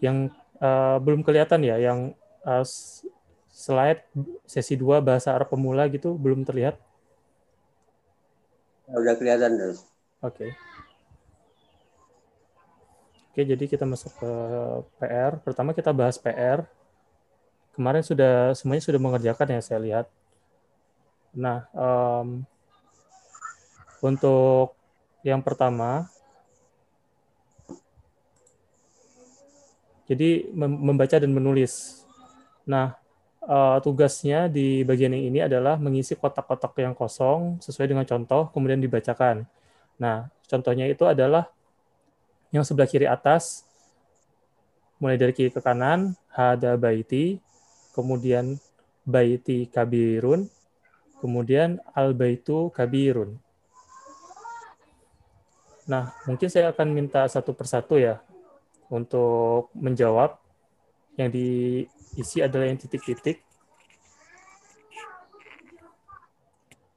yang uh, belum kelihatan ya, yang uh, slide sesi 2 bahasa Arab pemula gitu belum terlihat? Udah kelihatan, Oke. Okay. Oke, jadi kita masuk ke PR. Pertama kita bahas PR. Kemarin sudah semuanya sudah mengerjakan ya saya lihat. Nah, um, untuk yang pertama, jadi membaca dan menulis. Nah, uh, tugasnya di bagian yang ini adalah mengisi kotak-kotak yang kosong sesuai dengan contoh, kemudian dibacakan. Nah, contohnya itu adalah yang sebelah kiri atas, mulai dari kiri ke kanan, hada baiti, kemudian baiti kabirun, kemudian al baitu kabirun. Nah, mungkin saya akan minta satu persatu ya untuk menjawab. Yang diisi adalah yang titik-titik.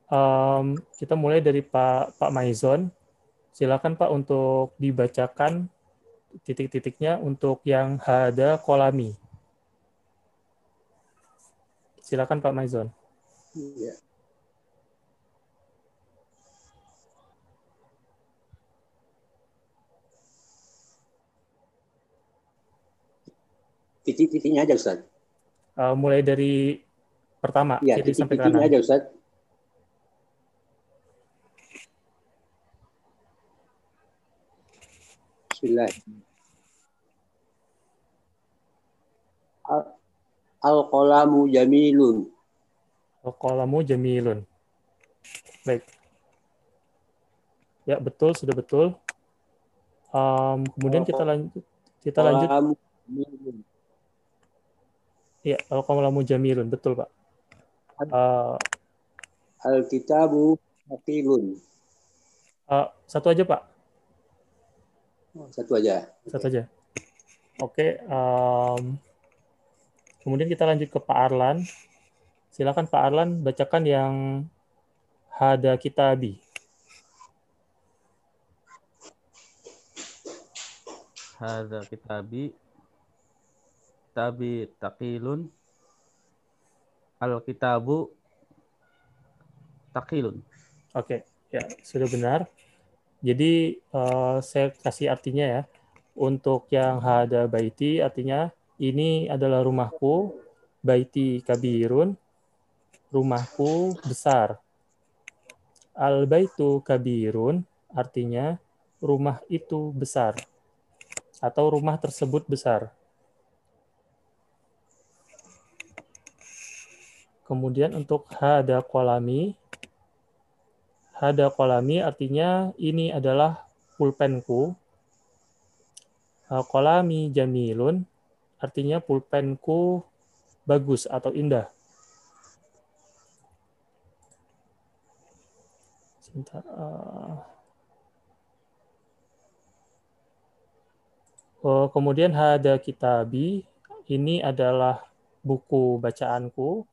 Um, kita mulai dari Pak Pak Maizon. Silakan Pak untuk dibacakan titik-titiknya untuk yang hada kolami. Silakan Pak Maizon. Iya. Titik-titiknya aja Ustaz. Uh, mulai dari pertama, ya, titik, titik sampai kanan. aja Ustaz. Bismillah. Al-qalamu jamilun. Al-qalamu jamilun. Baik. Ya, betul, sudah betul. Um, kemudian kita lanjut kita lanjut. Iya, al-qalamu jamilun, betul, Pak. Uh, Al-kitabu hakilun. Uh, satu aja, Pak. Oh, satu aja. Satu aja. Oke. Um, kemudian kita lanjut ke Pak Arlan. Silakan Pak Arlan bacakan yang hada kitabi. Hada kitabi. Kitabi takilun. Al kitabu takilun. Oke, ya sudah benar. Jadi uh, saya kasih artinya ya. Untuk yang hada baiti artinya ini adalah rumahku, baiti kabirun, rumahku besar. Al baitu kabirun artinya rumah itu besar atau rumah tersebut besar. Kemudian untuk hada kolami hada kolami artinya ini adalah pulpenku. Kolami jamilun artinya pulpenku bagus atau indah. Sebentar. Oh, kemudian hada kitabi ini adalah buku bacaanku.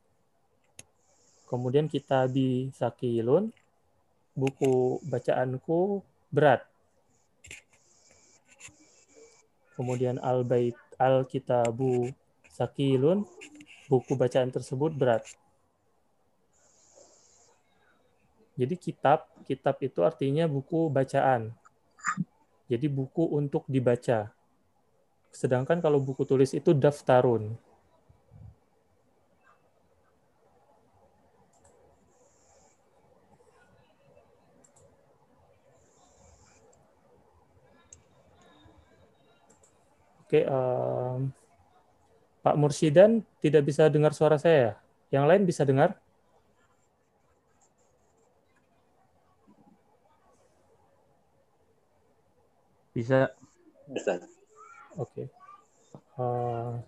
Kemudian kitabi sakilun buku bacaanku berat. Kemudian al-bait al-kitabu sakilun, buku bacaan tersebut berat. Jadi kitab, kitab itu artinya buku bacaan. Jadi buku untuk dibaca. Sedangkan kalau buku tulis itu daftarun. Oke, um, Pak Mursidan tidak bisa dengar suara saya. Yang lain bisa dengar? Bisa. Bisa. Oke. Uh,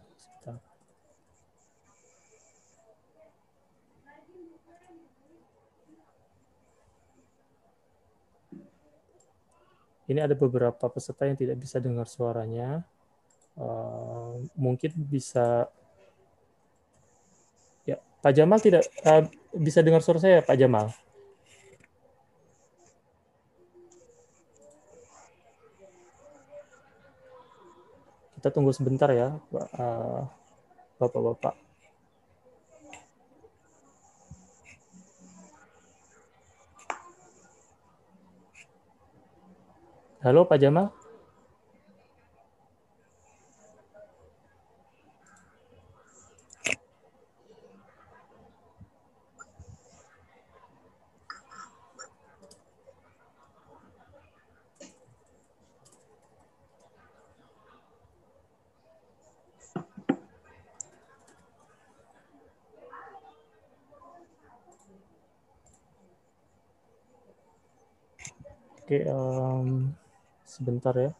Ini ada beberapa peserta yang tidak bisa dengar suaranya. Eh, mungkin bisa ya Pak Jamal tidak uh, bisa dengar suara saya Pak Jamal Kita tunggu sebentar ya, eh, Bapak-bapak. Halo Pak Jamal. Oke, em, sebentar ya.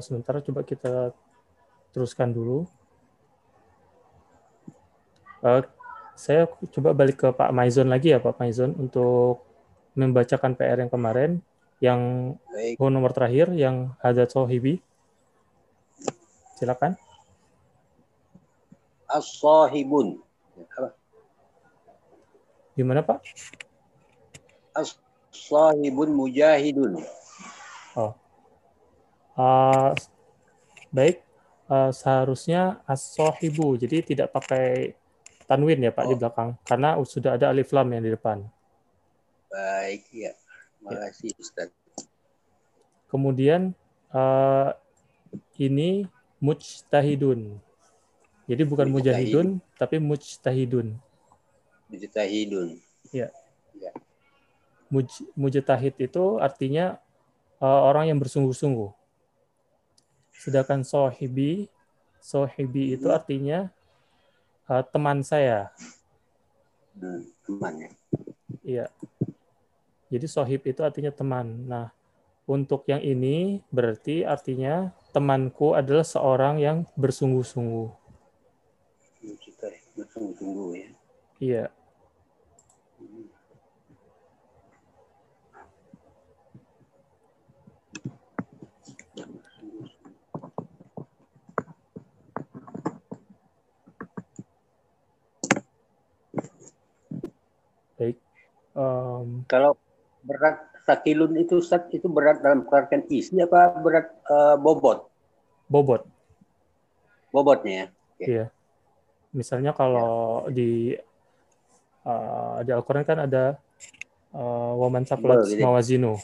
Sebentar coba kita teruskan dulu. Eh, saya coba balik ke Pak Maizon lagi ya, Pak Maizon, untuk membacakan PR yang kemarin, yang Baik. oh, nomor terakhir, yang Hadat Sohibi. Silakan. As-sahibun. Apa? Gimana Pak? As-sahibun mujahidun. Uh, baik. Uh, seharusnya as-sohibu, jadi tidak pakai tanwin ya Pak di Oh. belakang, karena sudah ada alif lam yang di depan. Baik, ya. Terima kasih Ustaz. Kemudian uh, ini mujtahidun. Jadi bukan mujahidun, tapi mujtahidun. Mujtahidun. Muj, mujtahid itu artinya uh, orang yang bersungguh-sungguh. Sedangkan sohibi, sohibi itu Hmm. artinya uh, teman saya. Hmm, teman ya. Iya. Jadi sohib itu artinya teman. Nah, untuk yang ini berarti artinya temanku adalah seorang yang bersungguh-sungguh. Tunggu-tunggu ya. Iya. Hmm. Baik. Em, Kalau berat sakilun itu Ustaz, itu berat dalam pengertian isi apa berat eh, bobot? bobot. Bobotnya ya. Iya. Misalnya kalau di uh, di Al-Qur'an kan ada uh, waman sakulat gitu mawazinu.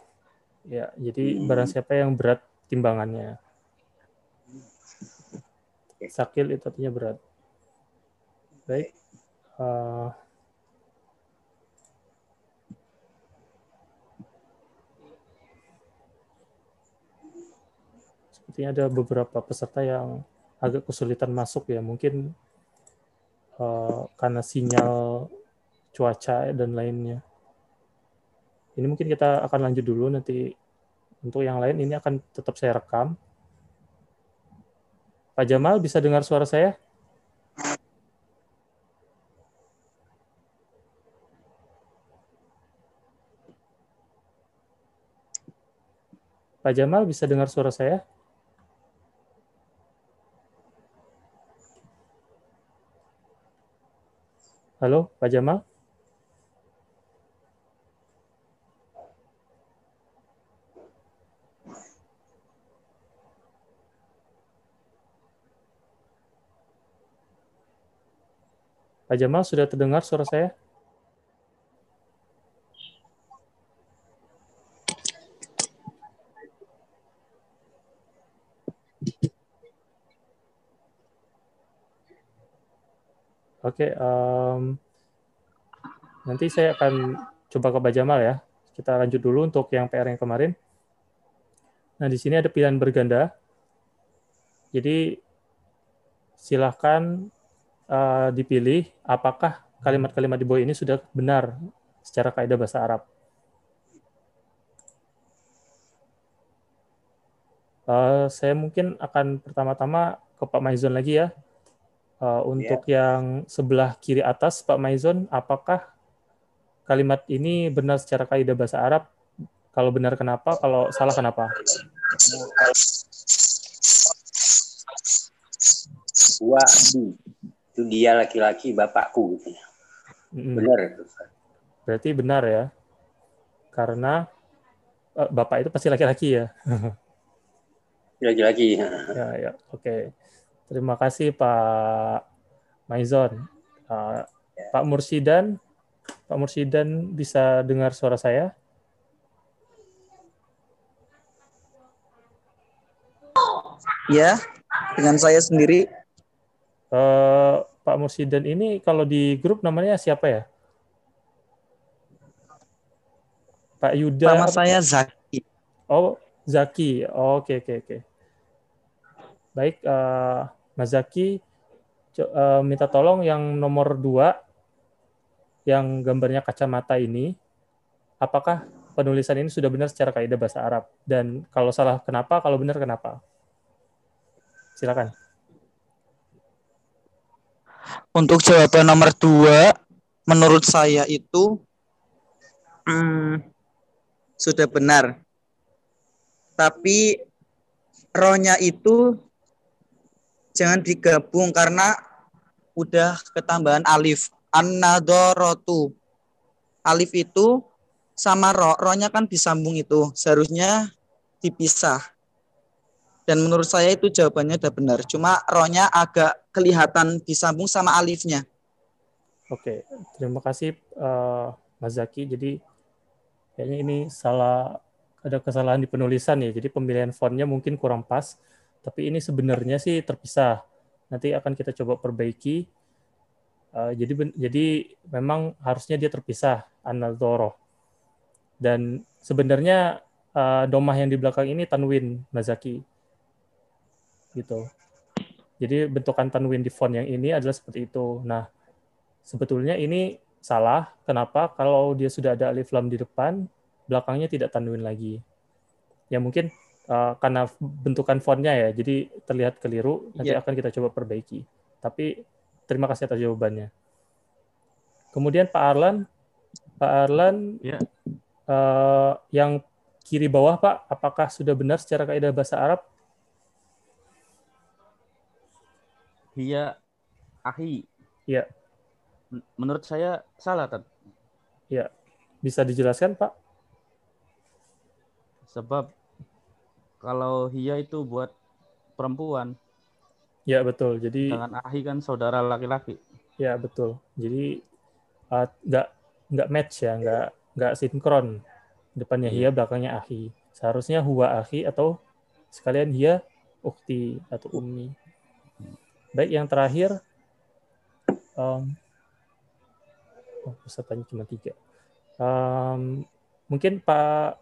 Ya, jadi Hmm. barang siapa yang berat timbangannya. Oke. Sakil itu artinya berat. Baik. Uh, sepertinya ada beberapa peserta yang agak kesulitan masuk ya. Mungkin eh, karena sinyal cuaca dan lainnya. Ini mungkin kita akan lanjut dulu. Nanti untuk yang lain ini akan tetap saya rekam. Pak Jamal bisa dengar suara saya? Pak Jamal bisa dengar suara saya Halo, Pak Jamal? Pak Jamal, sudah terdengar suara saya? Oke, um, nanti saya akan coba ke Pak Jamal ya. Kita lanjut dulu untuk yang PR yang kemarin. Nah, di sini ada pilihan berganda. Jadi, silahkan uh, dipilih apakah kalimat-kalimat di bawah ini sudah benar secara kaidah bahasa Arab. Uh, saya mungkin akan pertama-tama ke Pak Maizon lagi ya. Uh, untuk yeah. yang sebelah kiri atas, Pak Maizon, apakah kalimat ini benar secara kaidah bahasa Arab? Kalau benar kenapa? Kalau salah kenapa? Wabi. Itu dia laki-laki bapakku. Mm. Benar. Berarti benar ya. Karena uh, bapak itu pasti laki-laki ya. Laki-laki. ya, ya. Oke. Okay. Terima kasih Pak Maizon. Uh, Pak Mursidan, Pak Mursidan bisa dengar suara saya? Ya, dengan saya sendiri. Uh, Pak Mursidan ini kalau di grup namanya siapa ya? Pak Yuda. Nama saya Zaki. Oh, Zaki. Oke, oh, oke, okay, oke. Okay. Baik, uh, Mas Zaki uh, minta tolong yang nomor dua, yang gambarnya kacamata ini, apakah penulisan ini sudah benar secara kaidah bahasa Arab? Dan kalau salah kenapa, kalau benar kenapa? Silakan. Untuk jawaban nomor dua, menurut saya itu hmm, sudah benar. Tapi rohnya itu jangan digabung karena udah ketambahan alif. An-nadorotu. Alif itu sama ro, rohnya kan disambung itu. Seharusnya dipisah. Dan menurut saya itu jawabannya udah benar. Cuma rohnya agak kelihatan disambung sama alifnya. Oke, terima kasih uh, Mas Zaki. Jadi kayaknya ini salah ada kesalahan di penulisan ya. Jadi pemilihan fontnya mungkin kurang pas tapi ini sebenarnya sih terpisah. Nanti akan kita coba perbaiki. Uh, jadi jadi memang harusnya dia terpisah anadoro. Dan sebenarnya uh, domah yang di belakang ini tanwin Mazaki. Gitu. Jadi bentukan tanwin di font yang ini adalah seperti itu. Nah, sebetulnya ini salah. Kenapa? Kalau dia sudah ada alif lam di depan, belakangnya tidak tanwin lagi. Ya mungkin uh, karena bentukan fontnya ya, jadi terlihat keliru. Nanti yeah. akan kita coba perbaiki. Tapi terima kasih atas jawabannya. Kemudian Pak Arlan, Pak Arlan, yeah. Ya. uh, yang kiri bawah Pak, apakah sudah benar secara kaidah bahasa Arab? Iya, ahi. Iya. Menurut saya salah, Tad. Iya. Bisa dijelaskan, Pak? Sebab kalau Hia itu buat perempuan. Ya betul. Jadi dengan Ahi kan saudara laki-laki. Ya betul. Jadi uh, nggak nggak match ya, nggak nggak sinkron. Depannya Hia, belakangnya Ahi. Seharusnya Huwa Ahi atau sekalian Hia Ukti atau Ummi. Baik, yang terakhir um, oh, pesertanya cuma tiga. Um, mungkin Pak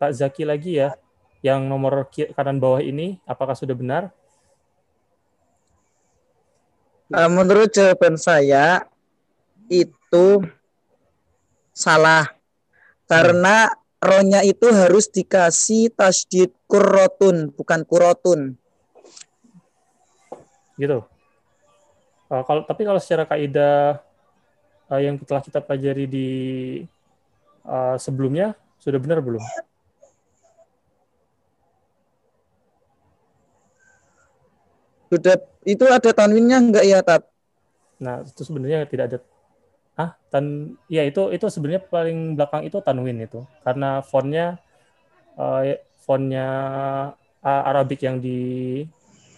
Pak Zaki lagi ya yang nomor kanan bawah ini apakah sudah benar? Uh, menurut jawaban saya itu salah karena hmm. rohnya itu harus dikasih tasdid kurotun bukan kurotun. Gitu. Uh, kalau tapi kalau secara kaidah uh, yang telah kita pelajari di uh, sebelumnya sudah benar belum? Sudah itu ada tanwinnya enggak ya, Tat? Nah, itu sebenarnya tidak ada ah tan ya itu itu sebenarnya paling belakang itu tanwin itu karena fontnya uh, fontnya uh, Arabik yang di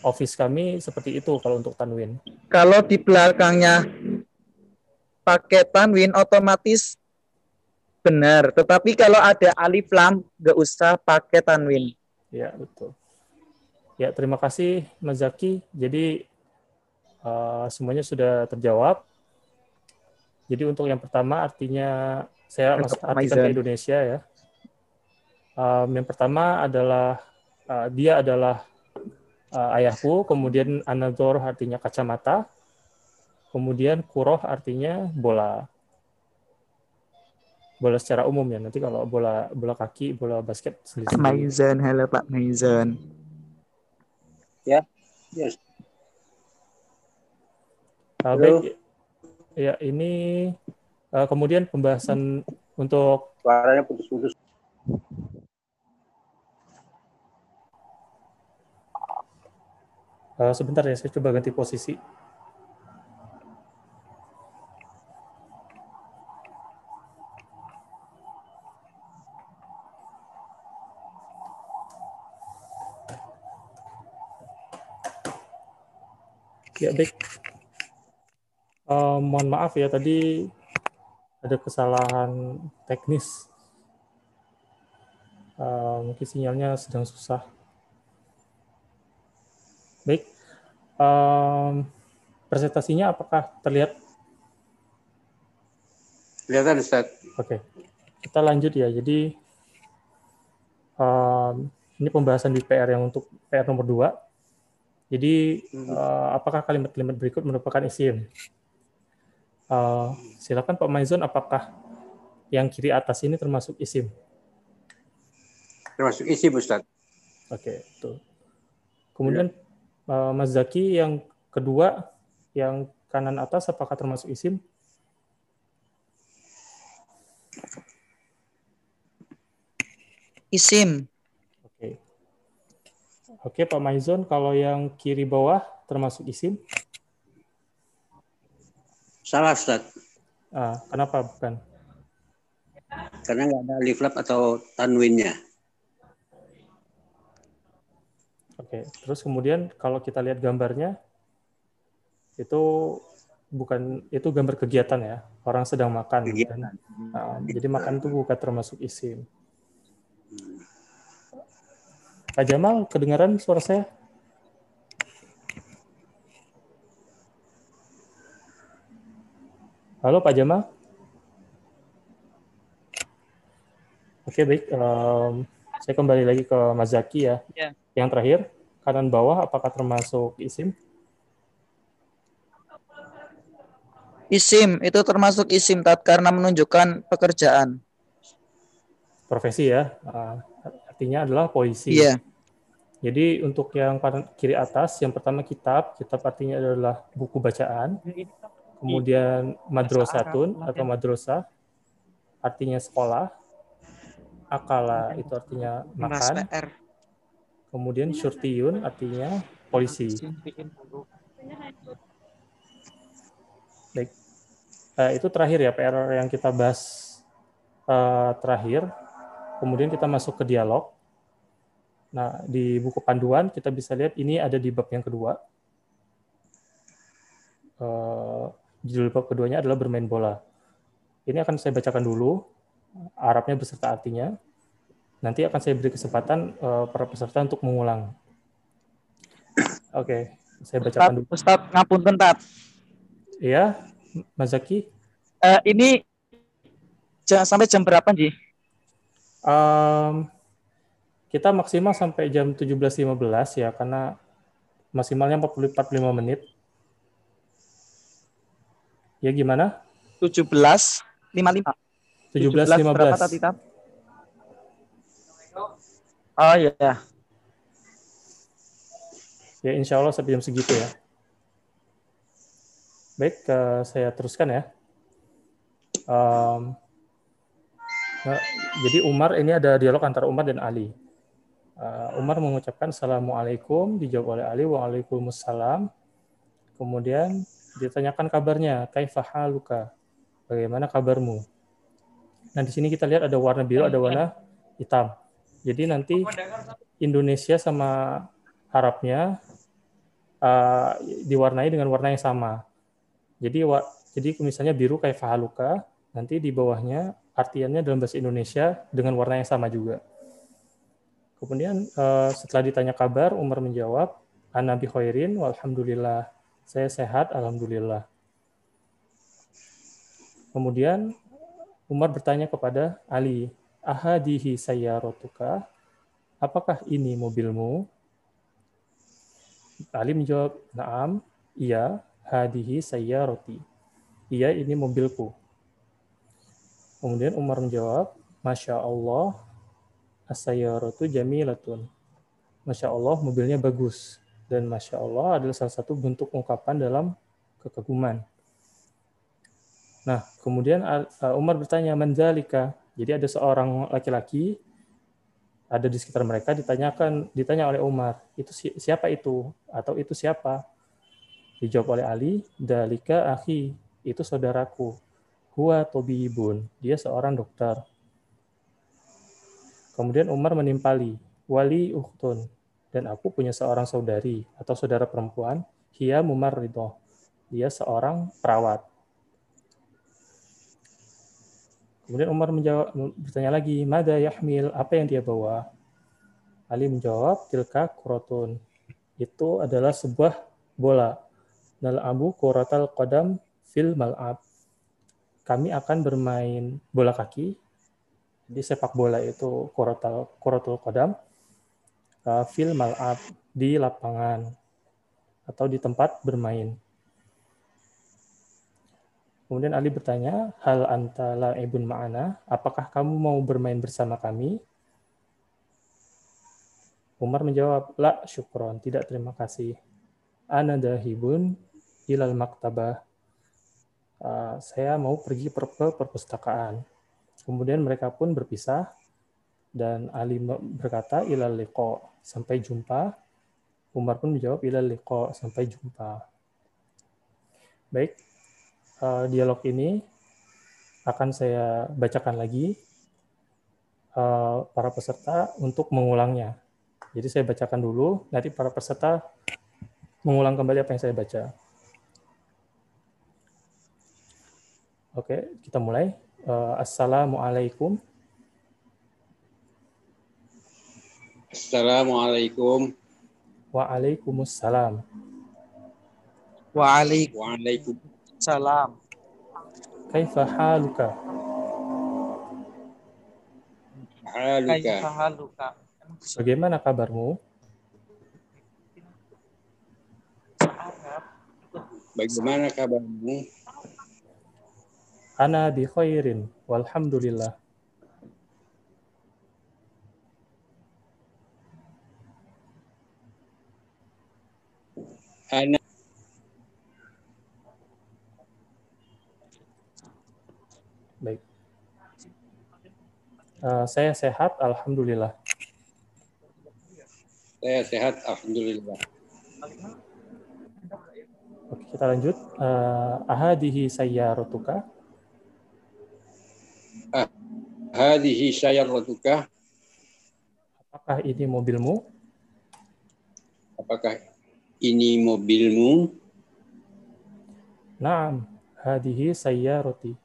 office kami seperti itu kalau untuk tanwin. Kalau di belakangnya pakai tanwin otomatis benar, tetapi kalau ada alif lam nggak usah pakai tanwin. Ya betul. Ya, terima kasih Mas Zaki. Jadi uh, semuanya sudah terjawab. Jadi untuk yang pertama artinya saya langsung artikan ke Indonesia ya. Um, yang pertama adalah uh, dia adalah uh, ayahku, kemudian anador artinya kacamata, kemudian kuroh artinya bola bola secara umum ya. Nanti kalau bola bola kaki, bola basket sendiri. Maizan, halo Pak Maizan. Ya, yes. Uh, baik, ya ini uh, kemudian pembahasan untuk suaranya putus-putus. Uh, sebentar ya, saya coba ganti posisi. Ya baik. Uh, mohon maaf ya tadi ada kesalahan teknis. Uh, mungkin sinyalnya sedang susah. Baik. Um, presentasinya apakah terlihat? Kelihatan Ustaz. Oke. Kita lanjut ya. Jadi um, ini pembahasan di PR yang untuk PR nomor 2 jadi uh, apakah kalimat-kalimat berikut merupakan isim? Uh, silakan Pak Maizon, apakah yang kiri atas ini termasuk isim? Termasuk isim, Ustaz. Oke, okay, Kemudian ya. uh, Mas Zaki yang kedua, yang kanan atas, apakah termasuk isim? Isim. Oke, Pak Maizon, kalau yang kiri bawah termasuk isim? Salah, Ustaz. Ah, kenapa bukan? Karena nggak ada alif lam atau tanwinnya. Oke, terus kemudian kalau kita lihat gambarnya, itu bukan itu gambar kegiatan ya, orang sedang makan. Kegiatan. Nah, jadi makan itu bukan termasuk isim. Pak Jamal, kedengaran suara saya? Halo Pak Jamal. Oke baik, um, saya kembali lagi ke Mas Zaki ya. ya. Yang terakhir, kanan bawah apakah termasuk isim? Isim, itu termasuk isim tat karena menunjukkan pekerjaan. Profesi ya. Uh, artinya adalah polisi. Iya. Jadi untuk yang kiri atas, yang pertama kitab, kitab artinya adalah buku bacaan. Kemudian madrosatun atau madrosa artinya sekolah. Akala itu artinya makan. Kemudian syurtiyun artinya polisi. Baik. Uh, itu terakhir ya PR yang kita bahas uh, terakhir kemudian kita masuk ke dialog. Nah, di buku panduan kita bisa lihat ini ada di bab yang kedua. Uh, judul bab keduanya adalah bermain bola. Ini akan saya bacakan dulu, Arabnya beserta artinya. Nanti akan saya beri kesempatan uh, para peserta untuk mengulang. Oke, okay, saya bacakan dulu. Ustaz, ngapun tentat. Iya, Mas Zaki. Uh, ini sampai jam berapa, Ji? Um, kita maksimal sampai jam 17.15 ya, karena maksimalnya 45 menit. Ya gimana? 17 55. 17, 17 15. Berapa tadi, Oh iya. Yeah. Ya insya Allah sampai jam segitu ya. Baik, uh, saya teruskan ya. Um, Nah, jadi Umar ini ada dialog antara Umar dan Ali. Uh, Umar mengucapkan Assalamualaikum, dijawab oleh Ali, Waalaikumsalam. Kemudian ditanyakan kabarnya, Kaifahaluka, bagaimana kabarmu? Nah, di sini kita lihat ada warna biru, ada warna hitam. Jadi nanti Indonesia sama Arabnya uh, diwarnai dengan warna yang sama. Jadi jadi misalnya biru kayak fahaluka, nanti di bawahnya artiannya dalam bahasa Indonesia dengan warna yang sama juga. Kemudian uh, setelah ditanya kabar, Umar menjawab, Anabi khairin, walhamdulillah Saya sehat, alhamdulillah. Kemudian Umar bertanya kepada Ali, "Ahadihi sayyarotuka?" Apakah ini mobilmu? Ali menjawab, "Na'am, iya, hadihi sayyaroti." Iya, ini mobilku. Kemudian Umar menjawab, Masya Allah, asayyaratu jamilatun. Masya Allah, mobilnya bagus. Dan Masya Allah adalah salah satu bentuk ungkapan dalam kekaguman. Nah, kemudian uh, Umar bertanya, Manzalika. Jadi ada seorang laki-laki, ada di sekitar mereka, ditanyakan, ditanya oleh Umar, itu siapa itu? Atau itu siapa? Dijawab oleh Ali, Dalika akhi, itu saudaraku. Huwa tobibun, dia seorang dokter. Kemudian Umar menimpali, wali uhtun, dan aku punya seorang saudari atau saudara perempuan, Hia Mumar Ridho. Dia seorang perawat. Kemudian Umar menjawab, bertanya lagi, Mada yahmil, apa yang dia bawa? Ali menjawab, Tilka kurotun. Itu adalah sebuah bola. Nal abu kuratal kodam fil mal'ab. Kami akan bermain bola kaki. Di sepak bola itu kuratal, kuratul kodam. Uh, fil mal'ab. Di lapangan. Atau di tempat bermain. Kemudian Ali bertanya, hal antala ibun ma'ana, apakah kamu mau bermain bersama kami? Umar menjawab, la syukron, tidak terima kasih. Ana dahibun ilal maktabah. Uh, saya mau pergi perpustakaan. Kemudian mereka pun berpisah dan Ali berkata ilal liqo, sampai jumpa. Umar pun menjawab ilal liqo, sampai jumpa. Baik, uh, dialog ini akan saya bacakan lagi uh, para peserta untuk mengulangnya. Jadi saya bacakan dulu, nanti para peserta mengulang kembali apa yang saya baca. Oke, kita mulai. Uh, Assalamualaikum. Assalamualaikum. Waalaikumsalam. Waalaikumsalam. Salam. Kaifa haluka? Haluka. haluka? Bagaimana kabarmu? Bagaimana kabarmu? Ana bi khairin, walhamdulillah. Ana Baik. Uh, saya sehat, alhamdulillah. Saya sehat, alhamdulillah. Oke, kita lanjut. Uh, ahadihi sayyaratuka? Hadihi sayyaratuka? Apakah ini mobilmu? Apakah ini mobilmu? Naam, hadihi sayyarati.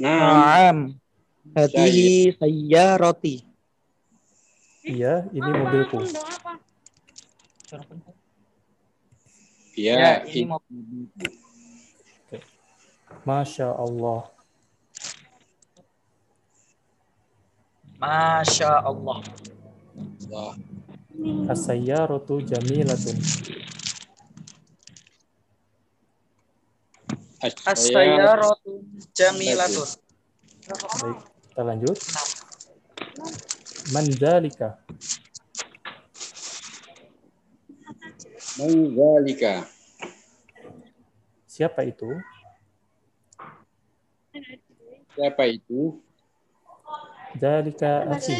Naam. Hadihi sayyarati. Iya, ini mobilku. Ya, ini ini mobil. Masya Allah. Masya Allah. Allah. As-sayyaratu jamilatun. As-sayyaratu jamilatun. Baik, kita lanjut. Mandalika. Menzalika. Siapa itu? Siapa itu? Dalika akhi.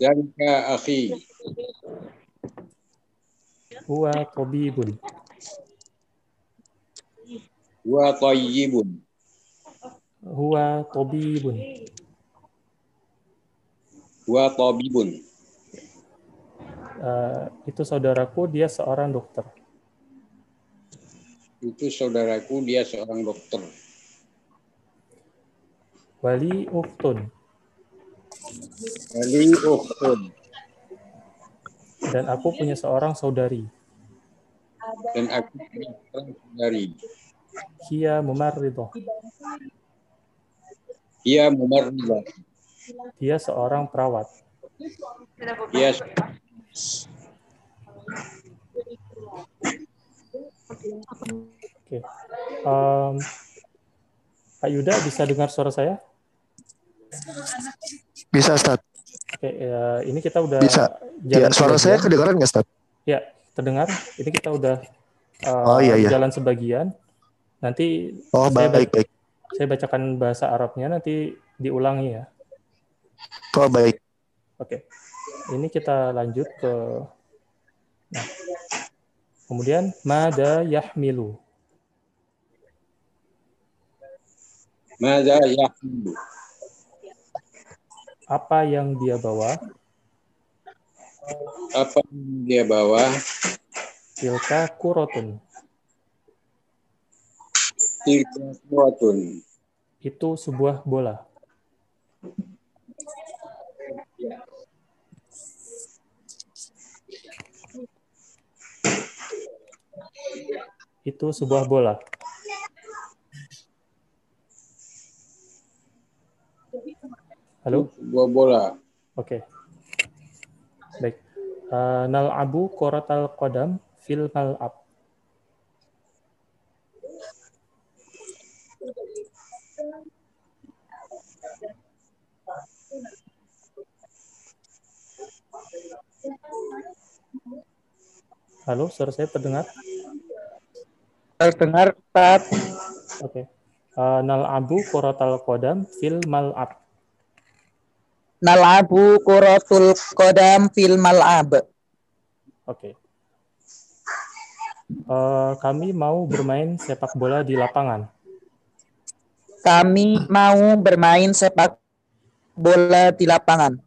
Zalika akhi. Huwa tabibun. Wa tayyibun. Huwa tabibun. Wa tabibun. Eh, itu saudaraku, dia seorang dokter. Itu saudaraku, dia seorang dokter. Wali uftun. Wali ukhtun. Dan aku punya seorang saudari. Dan aku punya seorang saudari. Hiya mumarridah. Ia mumarridah. Dia seorang perawat. Ia Oke. Um, Pak Yuda bisa dengar suara saya? Bisa, Ustaz. Oke, ya, ini kita udah Bisa. Ya, jalan suara saya sebagian. kedengaran nggak, Ustaz? Ya, terdengar. Ini kita udah uh, Oh, iya, iya. jalan sebagian. Nanti Oh, saya, baik, baik. saya bacakan bahasa Arabnya, nanti diulangi ya. Oh, baik. Oke. Ini kita lanjut ke nah. Kemudian mada yahmilu. Mada yahmilu. Apa yang dia bawa? Apa yang dia bawa? Tilka kurotun. Tilka kuatun. Itu sebuah bola. Itu sebuah bola. Halo? Sebuah bola. Oke. Baik. Uh, nal'abu koratal kodam fil mal'ab. Halo, suara saya terdengar? Terdengar, Ustaz. Oke. Uh, nal'abu koratal kodam fil mal'ab. Nalabu kuratul kodam fil mal'ab. Oke. Eh, kami mau bermain sepak bola di lapangan. Kami mau bermain sepak bola di lapangan.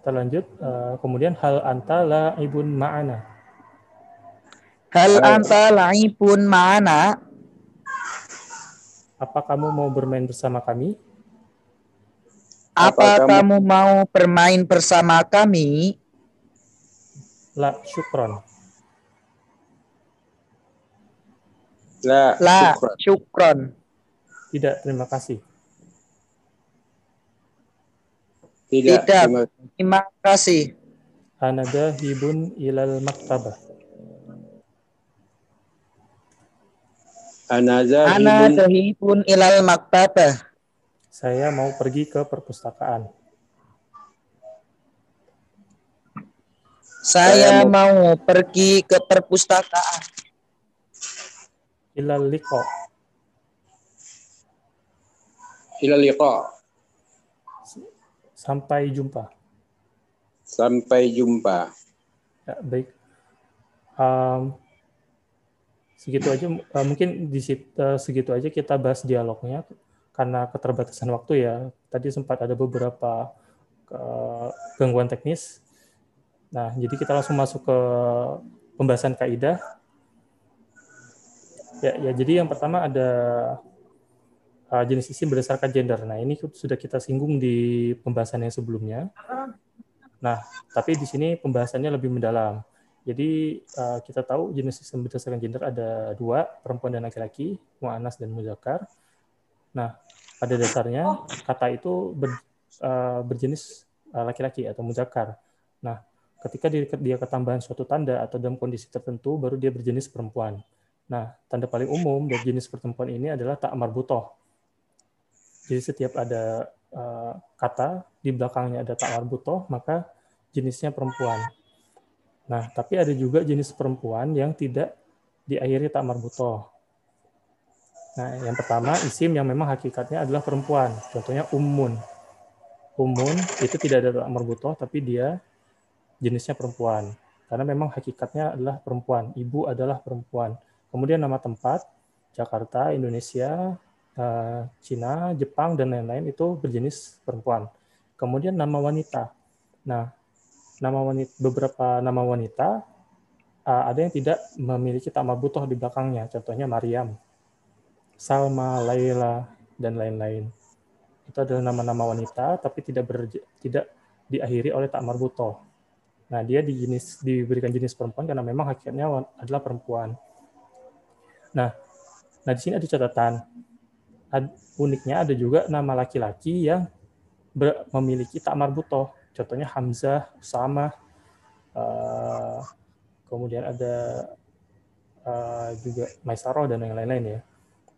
Kita lanjut. Eh, kemudian hal anta la'ibun ma'ana. Hal anta la'ibun ma'ana? Apa kamu mau bermain bersama kami? Apa, Apa kamu- kamu mau bermain bersama kami? La syukron. La, La syukran. syukron. Tidak, terima kasih. Tidak. Tidak. Terima Terima kasih. Anada hibun ilal maktabah. Ana hibun dahibun ilal maktabah. Saya mau pergi ke perpustakaan. Saya Saya mau pergi ke perpustakaan. Ilal liqa. ila liqa. Sampai jumpa. Sampai jumpa. Ya, baik. Um, segitu aja uh, mungkin di uh, segitu aja kita bahas dialognya karena keterbatasan waktu ya. Tadi sempat ada beberapa uh, gangguan teknis. Nah, jadi kita langsung masuk ke pembahasan kaidah. Ya, ya jadi yang pertama ada uh, jenis isim berdasarkan gender. Nah, ini sudah kita singgung di pembahasan yang sebelumnya. Nah, tapi di sini pembahasannya lebih mendalam. Jadi uh, kita tahu jenis sistem berdasarkan gender ada dua, perempuan dan laki-laki, mu'anas dan muzakkar. Nah, pada dasarnya kata itu ber- uh, berjenis uh, laki-laki atau muzakkar. Nah, ketika dia, dia ketambahan suatu tanda atau dalam kondisi tertentu, baru dia berjenis perempuan. Nah, tanda paling umum dari jenis perempuan ini adalah tak marbutoh. Jadi setiap ada uh, kata di belakangnya ada tak marbutoh, maka jenisnya perempuan. Nah, tapi ada juga jenis perempuan yang tidak diakhiri tak marbutoh. Nah, yang pertama isim yang memang hakikatnya adalah perempuan. Contohnya umun. Umun itu tidak ada tak marbutoh, tapi dia jenisnya perempuan. Karena memang hakikatnya adalah perempuan. Ibu adalah perempuan. Kemudian nama tempat, Jakarta, Indonesia, eh, Cina, Jepang, dan lain-lain itu berjenis perempuan. Kemudian nama wanita. Nah, nama wanita, beberapa nama wanita uh, ada yang tidak memiliki marbutoh di belakangnya. Contohnya Maryam, Salma, Laila, dan lain-lain. Itu adalah nama-nama wanita, tapi tidak ber, tidak diakhiri oleh tak marbutoh. Nah, dia di jenis diberikan jenis perempuan karena memang hakikatnya adalah perempuan. Nah, nah di sini ada catatan. Ad, uniknya ada juga nama laki-laki yang ber, memiliki tak marbutoh. Contohnya Hamzah, Sama, uh, kemudian ada uh, juga Maisaro dan yang lain-lain ya.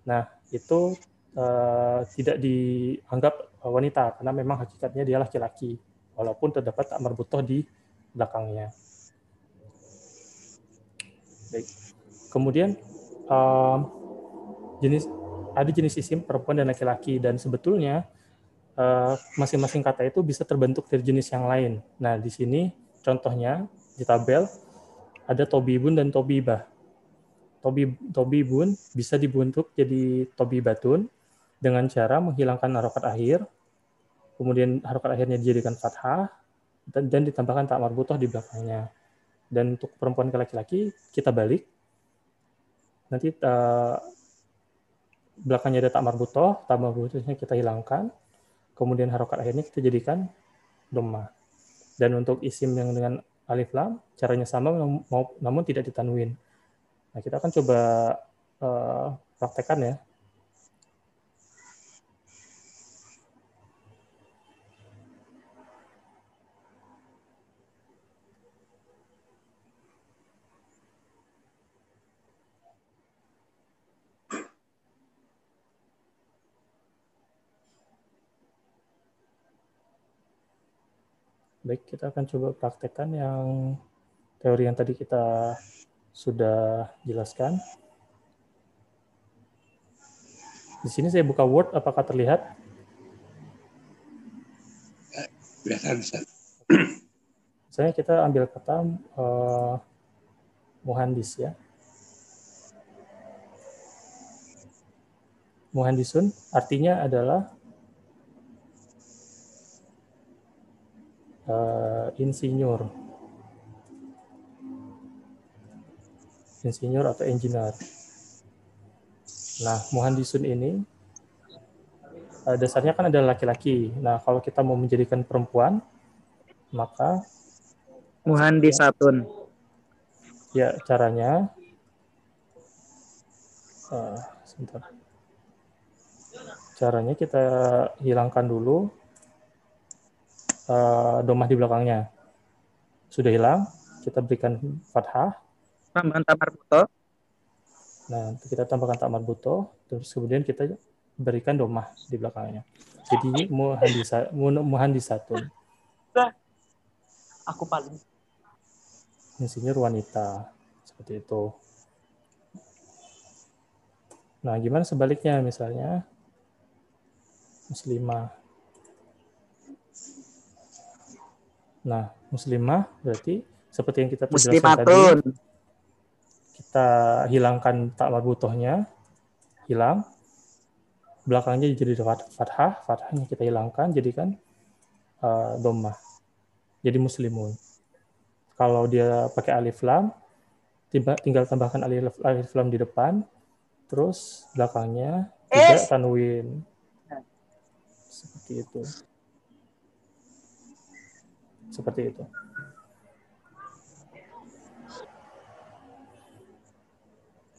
Nah, itu uh, tidak dianggap wanita karena memang hakikatnya dia laki-laki walaupun terdapat tak marbutoh di belakangnya. Baik. Kemudian um, jenis ada jenis isim perempuan dan laki-laki dan sebetulnya masing-masing uh, kata itu bisa terbentuk dari jenis yang lain. Nah, di sini contohnya di tabel ada tobibun dan tobibah. Tobi tobibun bisa dibentuk jadi tobibatun dengan cara menghilangkan harokat akhir, kemudian harokat akhirnya dijadikan fathah, dan, dan ditambahkan tak marbutoh di belakangnya. Dan untuk perempuan ke laki-laki kita balik. Nanti uh, belakangnya ada tak marbutoh, tak marbutohnya kita hilangkan. Kemudian harokat akhirnya kita jadikan domah. Dan untuk isim yang dengan alif lam caranya sama namun tidak ditanwin. Nah, kita akan coba uh, praktekkan ya. Baik, kita akan coba praktekkan yang teori yang tadi kita sudah jelaskan. Di sini saya buka Word, apakah terlihat? Kelihatan, Ustaz. Misalnya kita ambil kata uh, muhandis ya. Muhandisun artinya adalah uh, insinyur. Insinyur atau engineer. Nah muhandisun ini uh, dasarnya kan adalah laki-laki. Nah kalau kita mau menjadikan perempuan maka muhandisatun. Ya caranya uh, sebentar. Caranya kita hilangkan dulu uh, domah di belakangnya. Sudah hilang, kita berikan fathah. Tambahan tamar buto. Nah, kita tambahkan tamar buto, terus kemudian kita berikan domah di belakangnya. Jadi muhandisa, muhandisatun. Aku paling. Insinyur wanita. Seperti itu. Nah, gimana sebaliknya misalnya? Muslimah. Nah, muslimah berarti seperti yang kita jelaskan tadi, kita hilangkan tak marbutohnya, hilang. Belakangnya jadi fathah, fathahnya kita hilangkan, jadikan uh, domah. Jadi muslimun. Kalau dia pakai alif lam, tinggal tambahkan alif, alif lam di depan, terus belakangnya tidak tanwin. Seperti itu seperti itu.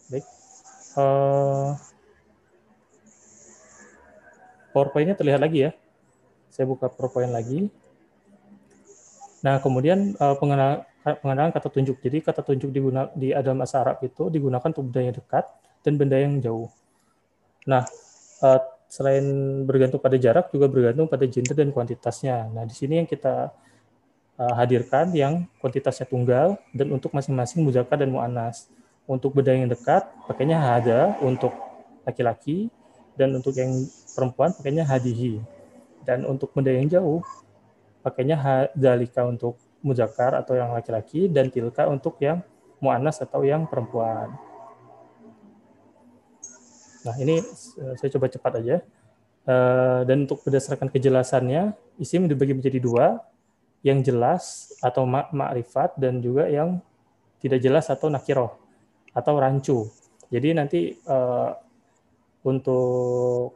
Baik. Uh, PowerPoint-nya terlihat lagi ya. Saya buka PowerPoint lagi. Nah, kemudian uh, pengenalan, pengenalan kata tunjuk. Jadi kata tunjuk diguna, di dalam bahasa Arab itu digunakan untuk benda yang dekat dan benda yang jauh. Nah, uh, selain bergantung pada jarak juga bergantung pada gender dan kuantitasnya. Nah, di sini yang kita hadirkan yang kuantitasnya tunggal dan untuk masing-masing muzakar dan mu'anas. Untuk beda yang dekat pakainya hada untuk laki-laki dan untuk yang perempuan pakainya hadihi. Dan untuk benda yang jauh pakainya hadalika untuk muzakar atau yang laki-laki dan tilka untuk yang mu'anas atau yang perempuan. Nah, ini eh, saya coba cepat aja. Uh, dan untuk berdasarkan kejelasannya, isim dibagi menjadi dua, yang jelas atau makrifat dan juga yang tidak jelas atau nakiroh atau rancu. Jadi nanti uh, untuk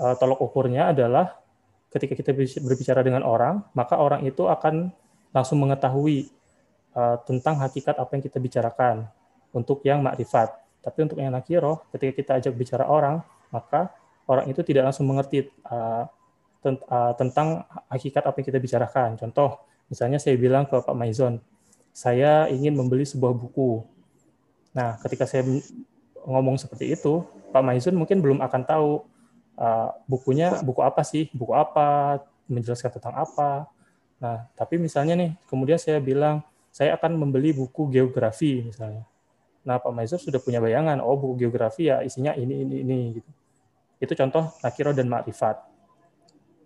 uh, tolok ukurnya adalah ketika kita berbicara dengan orang, maka orang itu akan langsung mengetahui uh, tentang hakikat apa yang kita bicarakan untuk yang makrifat. Tapi untuk yang nakiroh, ketika kita ajak bicara orang, maka orang itu tidak langsung mengerti uh, uh, tentang hakikat apa yang kita bicarakan. Contoh, misalnya saya bilang ke Pak Maizon, saya ingin membeli sebuah buku. Nah, ketika saya ngomong seperti itu, Pak Maizon mungkin belum akan tahu uh, bukunya buku apa sih, buku apa, menjelaskan tentang apa. Nah, tapi misalnya nih, kemudian saya bilang saya akan membeli buku geografi misalnya. Nah, Pak Maizur sudah punya bayangan, oh buku geografi ya isinya ini ini ini gitu. Itu contoh nakiro dan makrifat.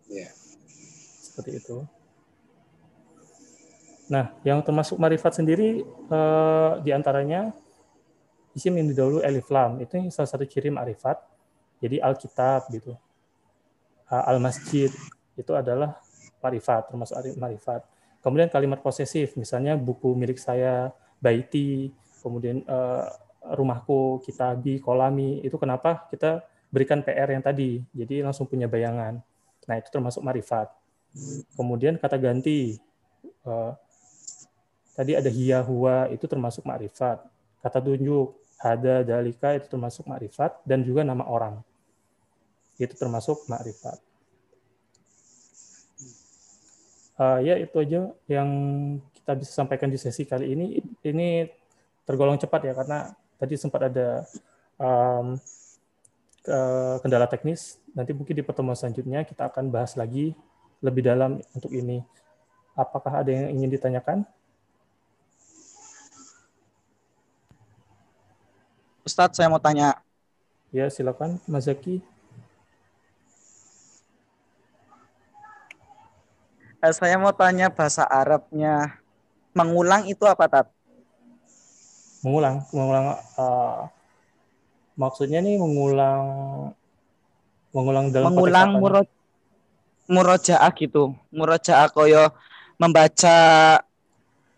Ya. Seperti itu. Nah, yang termasuk marifat sendiri eh, di antaranya isim yang didahului alif lam itu salah satu ciri marifat jadi Alkitab gitu. Al-Masjid itu adalah marifat, termasuk marifat. Kemudian kalimat posesif, misalnya buku milik saya, baiti, kemudian uh, rumahku, kitabi, kolami, itu kenapa kita berikan PR yang tadi, jadi langsung punya bayangan. Nah, itu termasuk marifat. Kemudian kata ganti, uh, tadi ada hiya, huwa, itu termasuk marifat. Kata tunjuk, ada, dalika, itu termasuk marifat, dan juga nama orang itu termasuk makrifat. Uh, ya itu aja yang kita bisa sampaikan di sesi kali ini. Ini tergolong cepat ya karena tadi sempat ada um, kendala teknis. Nanti mungkin di pertemuan selanjutnya kita akan bahas lagi lebih dalam untuk ini. Apakah ada yang ingin ditanyakan? Ustadz, saya mau tanya. Ya, silakan, Mas Zaki. Eh, saya mau tanya bahasa Arabnya mengulang itu apa tat? Mengulang, mengulang. Uh, maksudnya nih mengulang, mengulang dalam mengulang muroj murojaah gitu, murojaah koyo membaca,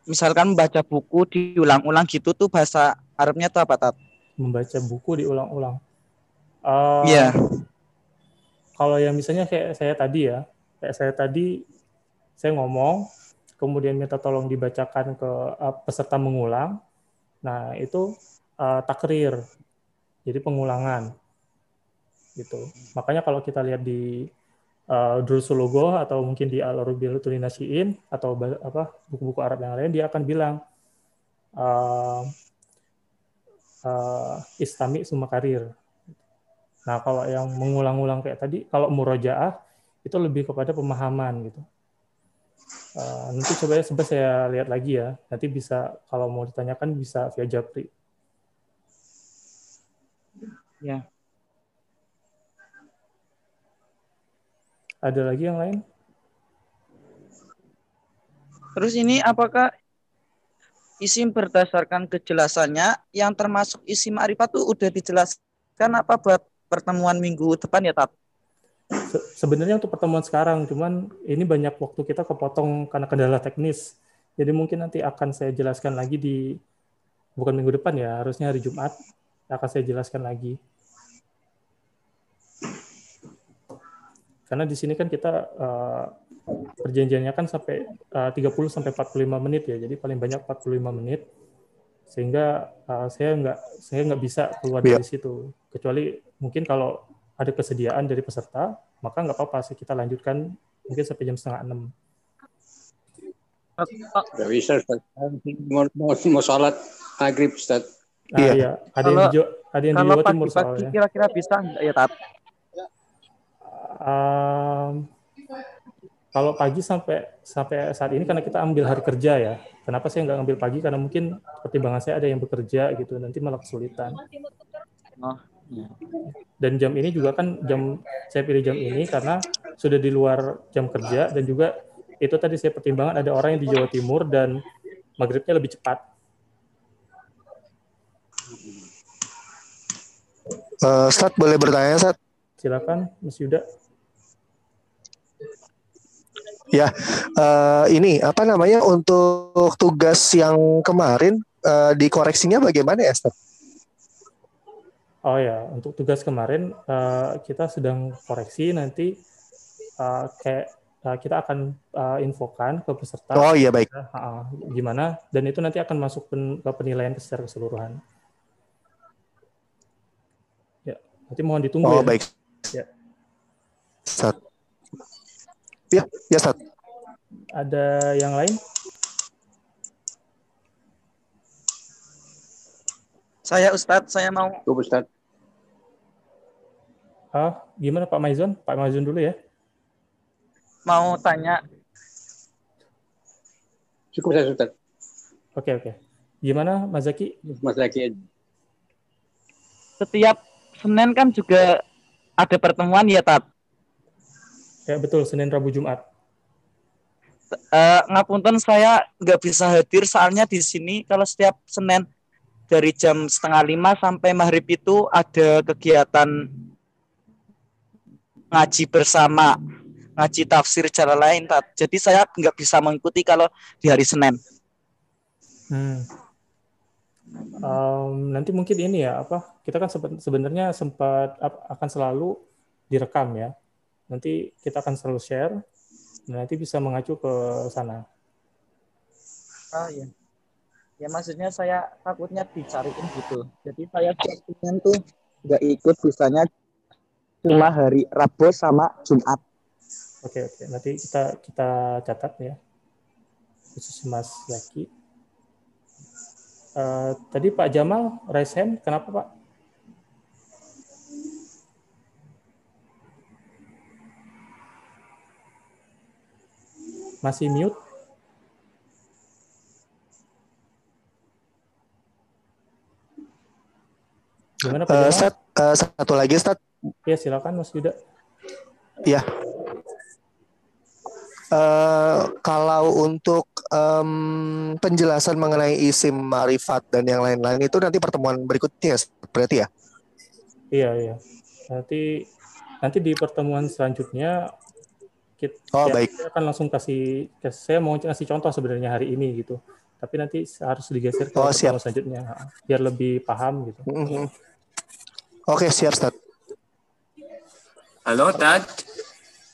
misalkan membaca buku diulang-ulang gitu tuh bahasa Arabnya tuh apa tat? Membaca buku diulang-ulang. Uh, Iya. Kalau yang misalnya kayak saya tadi ya, kayak saya tadi saya ngomong, kemudian minta tolong dibacakan ke uh, peserta mengulang. Nah, itu uh, takrir. Jadi pengulangan. Gitu. Makanya kalau kita lihat di uh, Drusulogo atau mungkin di Al-Rubil Tulinasiin atau apa buku-buku Arab yang lain dia akan bilang uh, uh, istami sumakarir. Nah, kalau yang mengulang-ulang kayak tadi, kalau murojaah itu lebih kepada pemahaman gitu. Uh, nanti coba ya saya lihat lagi ya. Nanti bisa kalau mau ditanyakan bisa via Japri. Ya. Ada lagi yang lain? Terus ini apakah isim berdasarkan kejelasannya yang termasuk isim ma'rifat itu udah dijelaskan apa buat pertemuan minggu depan ya, Tat? Se sebenarnya untuk pertemuan sekarang, cuman ini banyak waktu kita kepotong karena kendala teknis. Jadi mungkin nanti akan saya jelaskan lagi di bukan minggu depan ya, harusnya hari Jumat akan saya jelaskan lagi. Karena di sini kan kita uh, perjanjiannya kan sampai uh, 30 sampai 45 menit ya, jadi paling banyak 45 menit sehingga uh, saya nggak saya nggak bisa keluar dari situ kecuali mungkin kalau ada kesediaan dari peserta, maka nggak apa-apa sih kita lanjutkan mungkin sampai jam setengah enam. Nggak bisa, Mau, mau, mau sholat maghrib, Ustaz. Ah, iya. iya. Ada yang di, ada yang di Jawa Timur soalnya. Kira-kira bisa nggak ya, Tat? Um, kalau pagi sampai sampai saat ini karena kita ambil hari kerja ya. Kenapa saya nggak ngambil pagi? Karena mungkin pertimbangan saya ada yang bekerja gitu, nanti malah kesulitan. Oh, dan jam ini juga kan jam saya pilih jam ini karena sudah di luar jam kerja dan juga itu tadi saya pertimbangkan ada orang yang di Jawa Timur dan maghribnya lebih cepat. Uh, Stat boleh bertanya Stat? Silakan Mas Yuda. Ya, uh, ini apa namanya untuk tugas yang kemarin uh, dikoreksinya bagaimana ya, Stat? Oh ya, untuk tugas kemarin uh, kita sedang koreksi nanti uh, kayak uh, kita akan uh, infokan ke peserta Oh iya baik. uh, gimana dan itu nanti akan masuk pen- ke penilaian secara keseluruhan. Ya, nanti mohon ditunggu Oh ya. baik. Ya. Sat. Ya, ya Sat. Ada yang lain? Saya Ustadz, saya mau Cukup Ustaz. Ah, gimana Pak Maizon? Pak Maizon dulu ya. mau tanya Cukup saya Ustaz. Oke, oke. Gimana Mas Zaki? Mas lagi setiap Senin kan juga ada pertemuan ya Tat. Ya, betul. Senin, Rabu, Jumat. Eh, ngapunten saya nggak bisa hadir soalnya di sini kalau setiap Senin dari jam setengah lima sampai maghrib itu ada kegiatan ngaji bersama ngaji tafsir cara lain Tat. Jadi saya nggak bisa mengikuti kalau di hari Senin. Hmm. Em, nanti mungkin ini ya apa kita kan sebenarnya sempat akan selalu direkam ya nanti kita akan selalu share nanti bisa mengacu ke sana Oh iya. Ya maksudnya saya takutnya dicariin gitu. Jadi saya Senin tuh nggak ikut bisanya cuma hari Rabu sama Jumat. oke oke nanti kita kita catat ya khusus Mas Zaki Eh, tadi Pak Jamal raise hand kenapa Pak masih mute Gimana Pak Jamal? Sat, eh, satu lagi Sat. Ya silakan Mas Yuda. Ya. Eh, kalau untuk em, penjelasan mengenai isim marifat dan yang lain-lain itu nanti pertemuan berikutnya ya, berarti ya. Iya iya. Nanti nanti di pertemuan selanjutnya kita, Oh, ya, baik. saya akan langsung kasih saya mau kasih contoh sebenarnya hari ini gitu. Tapi nanti harus digeser ke Oh, pertemuan selanjutnya biar lebih paham gitu. Mhm. Oke, siap Stat. Halo, Tad.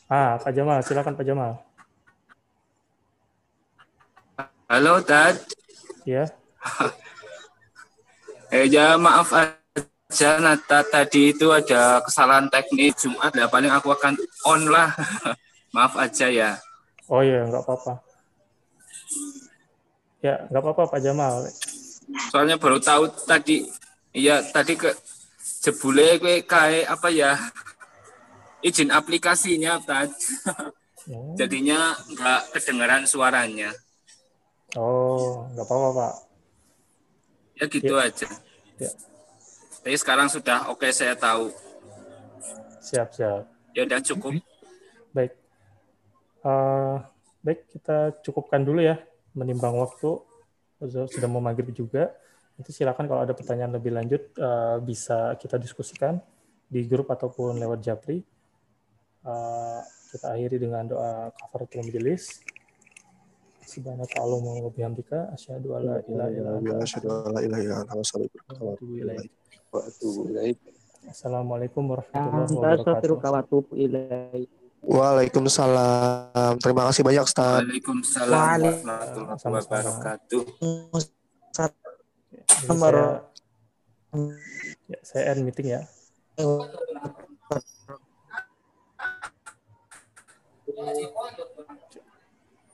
Ah, Pak Jamal, silakan Pak Jamal. Halo, Tad. Ya. Eh, ya maaf aja, Nata. Tadi itu ada kesalahan teknis Jumat. Ya, paling aku akan on lah. maaf aja ya. Oh iya, nggak apa-apa. Ya, nggak apa-apa Pak Jamal. Soalnya baru tahu tadi. Iya, tadi ke jebule gue kayak apa ya? Izin aplikasinya, Tad. Hmm. Jadinya nggak kedengaran suaranya. Oh, nggak apa-apa Pak. Ya gitu aja. Ya. Tapi sekarang sudah oke saya tahu. Siap siap. Ya udah cukup. Baik. Eh, baik, kita cukupkan dulu ya, menimbang waktu. Sudah mau maghrib juga. Nanti silakan kalau ada pertanyaan lebih lanjut eh, bisa kita diskusikan di grup ataupun lewat Japri. Eh, kita akhiri dengan doa kafaratul majelis. Subhanaka Allahumma wa bihamdika asyhadu an la ilaha illa anta atubu ilaik. Assalamualaikum warahmatullahi wabarakatuh. Waalaikumsalam. Terima kasih banyak Stat. Waalaikumsalam warahmatullahi wabarakatuh. Saya, ya, saya end meeting ya.